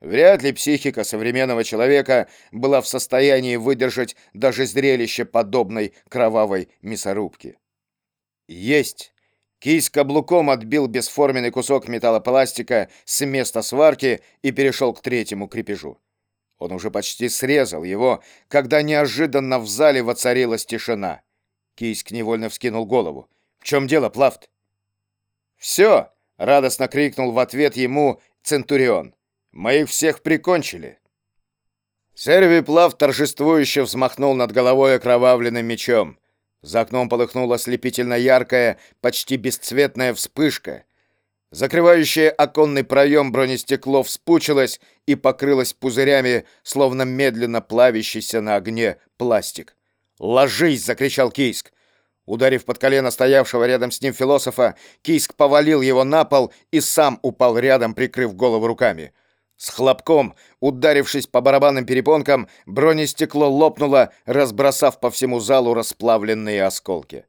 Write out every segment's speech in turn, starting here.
Вряд ли психика современного человека была в состоянии выдержать даже зрелище подобной кровавой мясорубки. Есть! Кий каблуком отбил бесформенный кусок металлопластика с места сварки и перешел к третьему крепежу. Он уже почти срезал его, когда неожиданно в зале воцарилась тишина. Кийск невольно вскинул голову. «В чем дело, Плафт?» «Все!» — радостно крикнул в ответ ему Центурион. Мы их всех прикончили. Сервий Плав торжествующе взмахнул над головой окровавленным мечом. За окном полыхнула ослепительно яркая, почти бесцветная вспышка. Закрывающее оконный проем бронестекло вспучилось и покрылось пузырями, словно медленно плавящийся на огне пластик. «Ложись!» — закричал Кийск. Ударив под колено стоявшего рядом с ним философа, Кийск повалил его на пол и сам упал рядом, прикрыв голову руками. С хлопком, ударившись по барабанным перепонкам, бронестекло лопнуло, разбросав по всему залу расплавленные осколки.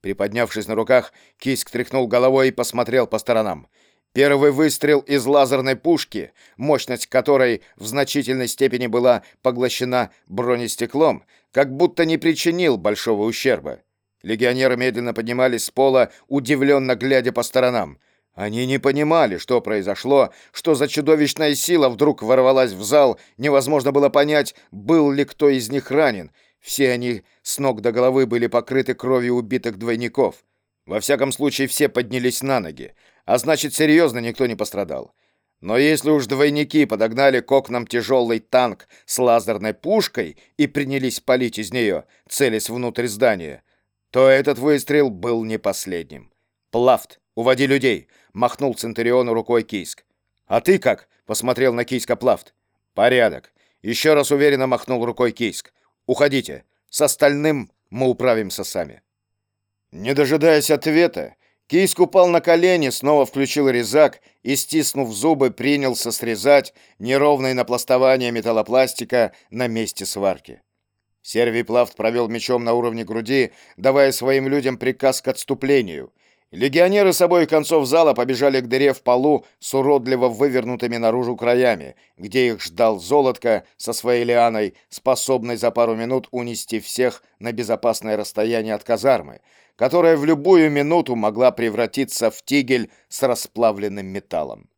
Приподнявшись на руках, Киск тряхнул головой и посмотрел по сторонам. Первый выстрел из лазерной пушки, мощность которой в значительной степени была поглощена бронестеклом, как будто не причинил большого ущерба. Легионеры медленно поднимались с пола, удивленно глядя по сторонам. Они не понимали, что произошло, что за чудовищная сила вдруг ворвалась в зал, невозможно было понять, был ли кто из них ранен. Все они с ног до головы были покрыты кровью убитых двойников. Во всяком случае, все поднялись на ноги, а значит, серьезно никто не пострадал. Но если уж двойники подогнали к окнам тяжелый танк с лазерной пушкой и принялись палить из нее, целясь внутрь здания, то этот выстрел был не последним. Плафт, уводи людей махнул Центуриону рукой Кийск. «А ты как?» — посмотрел на Кийска Плафт. «Порядок». Еще раз уверенно махнул рукой Кийск. «Уходите. С остальным мы управимся сами». Не дожидаясь ответа, Кийск упал на колени, снова включил резак и, стиснув зубы, принялся срезать неровное напластование металлопластика на месте сварки. Сервий Плафт провел мечом на уровне груди, давая своим людям приказ к отступлению, Легионеры с обоих концов зала побежали к дыре в полу с уродливо вывернутыми наружу краями, где их ждал золотко со своей лианой, способной за пару минут унести всех на безопасное расстояние от казармы, которая в любую минуту могла превратиться в тигель с расплавленным металлом.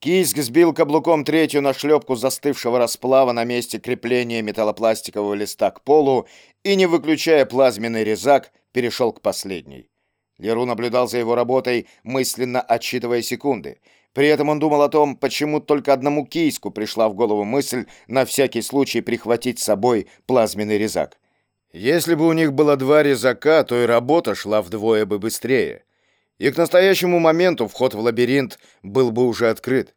Киск сбил каблуком третью нашлепку застывшего расплава на месте крепления металлопластикового листа к полу и, не выключая плазменный резак, перешел к последней. Леру наблюдал за его работой, мысленно отсчитывая секунды. При этом он думал о том, почему только одному Кийску пришла в голову мысль на всякий случай прихватить с собой плазменный резак. Если бы у них было два резака, то и работа шла вдвое бы быстрее. И к настоящему моменту вход в лабиринт был бы уже открыт.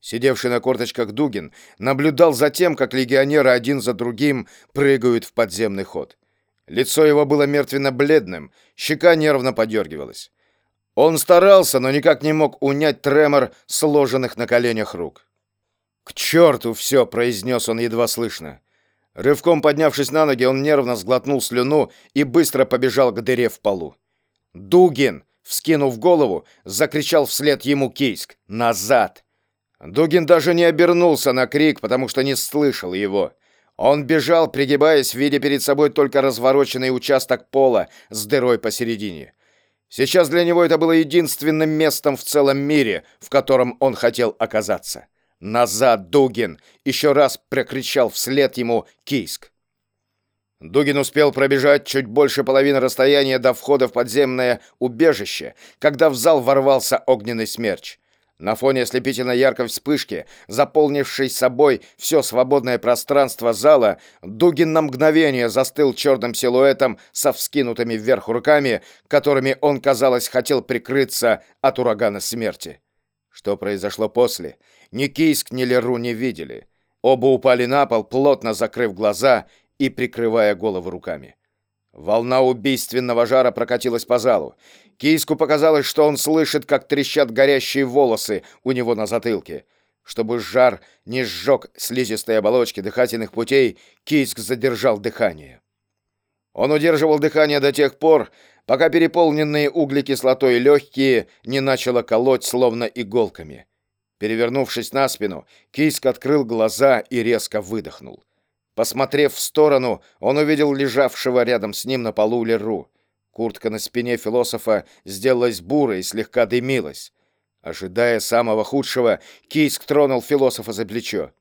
Сидевший на корточках Дугин наблюдал за тем, как легионеры один за другим прыгают в подземный ход. Лицо его было мертвенно-бледным, щека нервно подергивалась. Он старался, но никак не мог унять тремор сложенных на коленях рук. «К черту все!» — произнес он едва слышно. Рывком поднявшись на ноги, он нервно сглотнул слюну и быстро побежал к дыре в полу. «Дугин!» — вскинув голову, закричал вслед ему Кийск. «Назад!» Дугин даже не обернулся на крик, потому что не слышал его. Он бежал, пригибаясь, видя перед собой только развороченный участок пола с дырой посередине. Сейчас для него это было единственным местом в целом мире, в котором он хотел оказаться. «Назад, Дугин!» — еще раз прокричал вслед ему Кийск. Дугин успел пробежать чуть больше половины расстояния до входа в подземное убежище, когда в зал ворвался огненный смерч. На фоне ослепительно яркой вспышки, заполнившей собой все свободное пространство зала, Дугин на мгновение застыл черным силуэтом со вскинутыми вверх руками, которыми он, казалось, хотел прикрыться от урагана смерти. Что произошло после, ни Кийск, ни Леру не видели. Оба упали на пол, плотно закрыв глаза и прикрывая голову руками. Волна убийственного жара прокатилась по залу. Кийску показалось, что он слышит, как трещат горящие волосы у него на затылке. Чтобы жар не сжег слизистые оболочки дыхательных путей, Кийск задержал дыхание. Он удерживал дыхание до тех пор, пока переполненные углекислотой легкие не начало колоть, словно иголками. Перевернувшись на спину, Кийск открыл глаза и резко выдохнул. Посмотрев в сторону, он увидел лежавшего рядом с ним на полу Леру. Куртка на спине философа сделалась бурой и слегка дымилась. Ожидая самого худшего, Кийск тронул философа за плечо.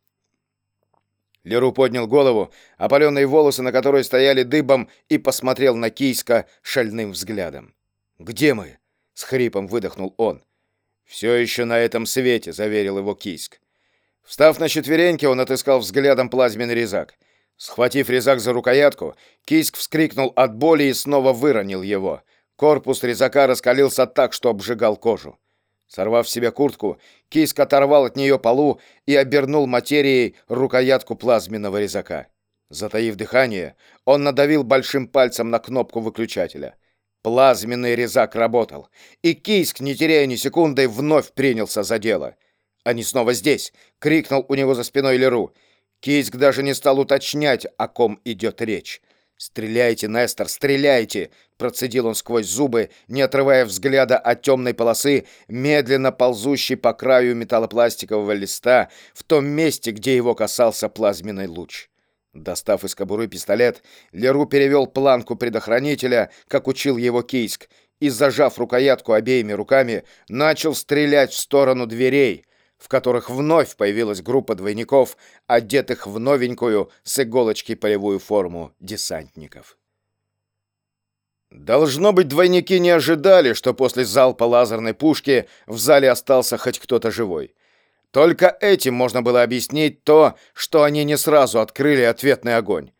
Леру поднял голову, опаленные волосы на которой стояли дыбом, и посмотрел на Кийска шальным взглядом. «Где мы?» — с хрипом выдохнул он. «Все еще на этом свете», — заверил его Кийск. Встав на четвереньки, он отыскал взглядом плазменный резак. Схватив резак за рукоятку, Кийск вскрикнул от боли и снова выронил его. Корпус резака раскалился так, что обжигал кожу. Сорвав себе куртку, Кийск оторвал от нее полу и обернул материей рукоятку плазменного резака. Затаив дыхание, он надавил большим пальцем на кнопку выключателя — Плазменный резак работал, и Кийск, не теряя ни секунды, вновь принялся за дело. «Они снова здесь!» — крикнул у него за спиной Леру. Кийск даже не стал уточнять, о ком идет речь. «Стреляйте, Нестор, стреляйте!» — процедил он сквозь зубы, не отрывая взгляда от темной полосы, медленно ползущей по краю металлопластикового листа в том месте, где его касался плазменный луч. Достав из кобуры пистолет, Леру перевел планку предохранителя, как учил его Кийск, и, зажав рукоятку обеими руками, начал стрелять в сторону дверей, в которых вновь появилась группа двойников, одетых в новенькую с иголочки полевую форму десантников. Должно быть, двойники не ожидали, что после залпа лазерной пушки в зале остался хоть кто-то живой. Только этим можно было объяснить то, что они не сразу открыли ответный огонь.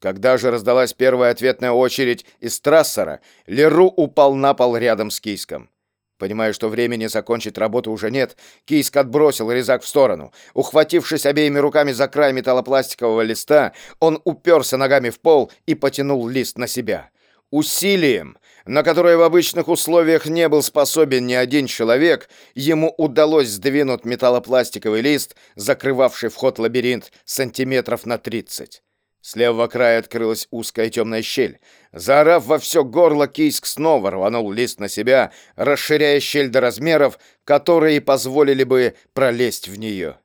Когда же раздалась первая ответная очередь из трассера, Леру упал на пол рядом с Кийском. Понимая, что времени закончить работу уже нет, Кийск отбросил резак в сторону. Ухватившись обеими руками за край металлопластикового листа, он уперся ногами в пол и потянул лист на себя. Усилием, на которое в обычных условиях не был способен ни один человек, ему удалось сдвинуть металлопластиковый лист, закрывавший вход лабиринт сантиметров на 30. С левого края открылась узкая темная щель. Заорав во все горло, Кийск снова рванул лист на себя, расширяя щель до размеров, которые позволили бы пролезть в нее.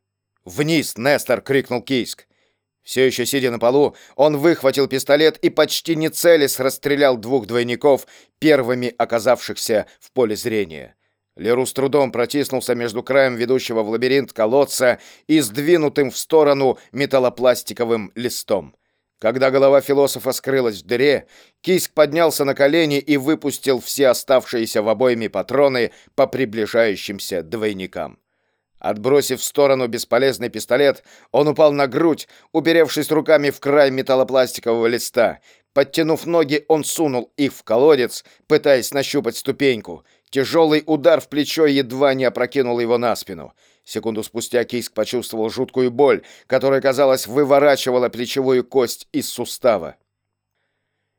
«Вниз, Нестор!» — крикнул Кийск. Все еще сидя на полу, он выхватил пистолет и почти не целясь расстрелял двух двойников, первыми оказавшихся в поле зрения. Леру с трудом протиснулся между краем ведущего в лабиринт колодца и сдвинутым в сторону металлопластиковым листом. Когда голова философа скрылась в дыре, Киск поднялся на колени и выпустил все оставшиеся в обойме патроны по приближающимся двойникам. Отбросив в сторону бесполезный пистолет, он упал на грудь, уперевшись руками в край металлопластикового листа. Подтянув ноги, он сунул их в колодец, пытаясь нащупать ступеньку. Тяжелый удар в плечо едва не опрокинул его на спину. Секунду спустя Кийск почувствовал жуткую боль, которая, казалось, выворачивала плечевую кость из сустава.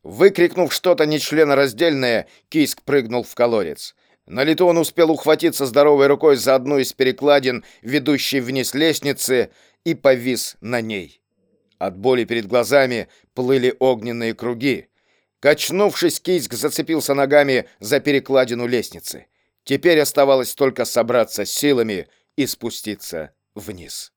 Выкрикнув что-то нечленораздельное, Кийск прыгнул в колодец. На лету он успел ухватиться здоровой рукой за одну из перекладин, ведущей вниз лестницы, и повис на ней. От боли перед глазами плыли огненные круги. Качнувшись, Кийск зацепился ногами за перекладину лестницы. Теперь оставалось только собраться силами и спуститься вниз.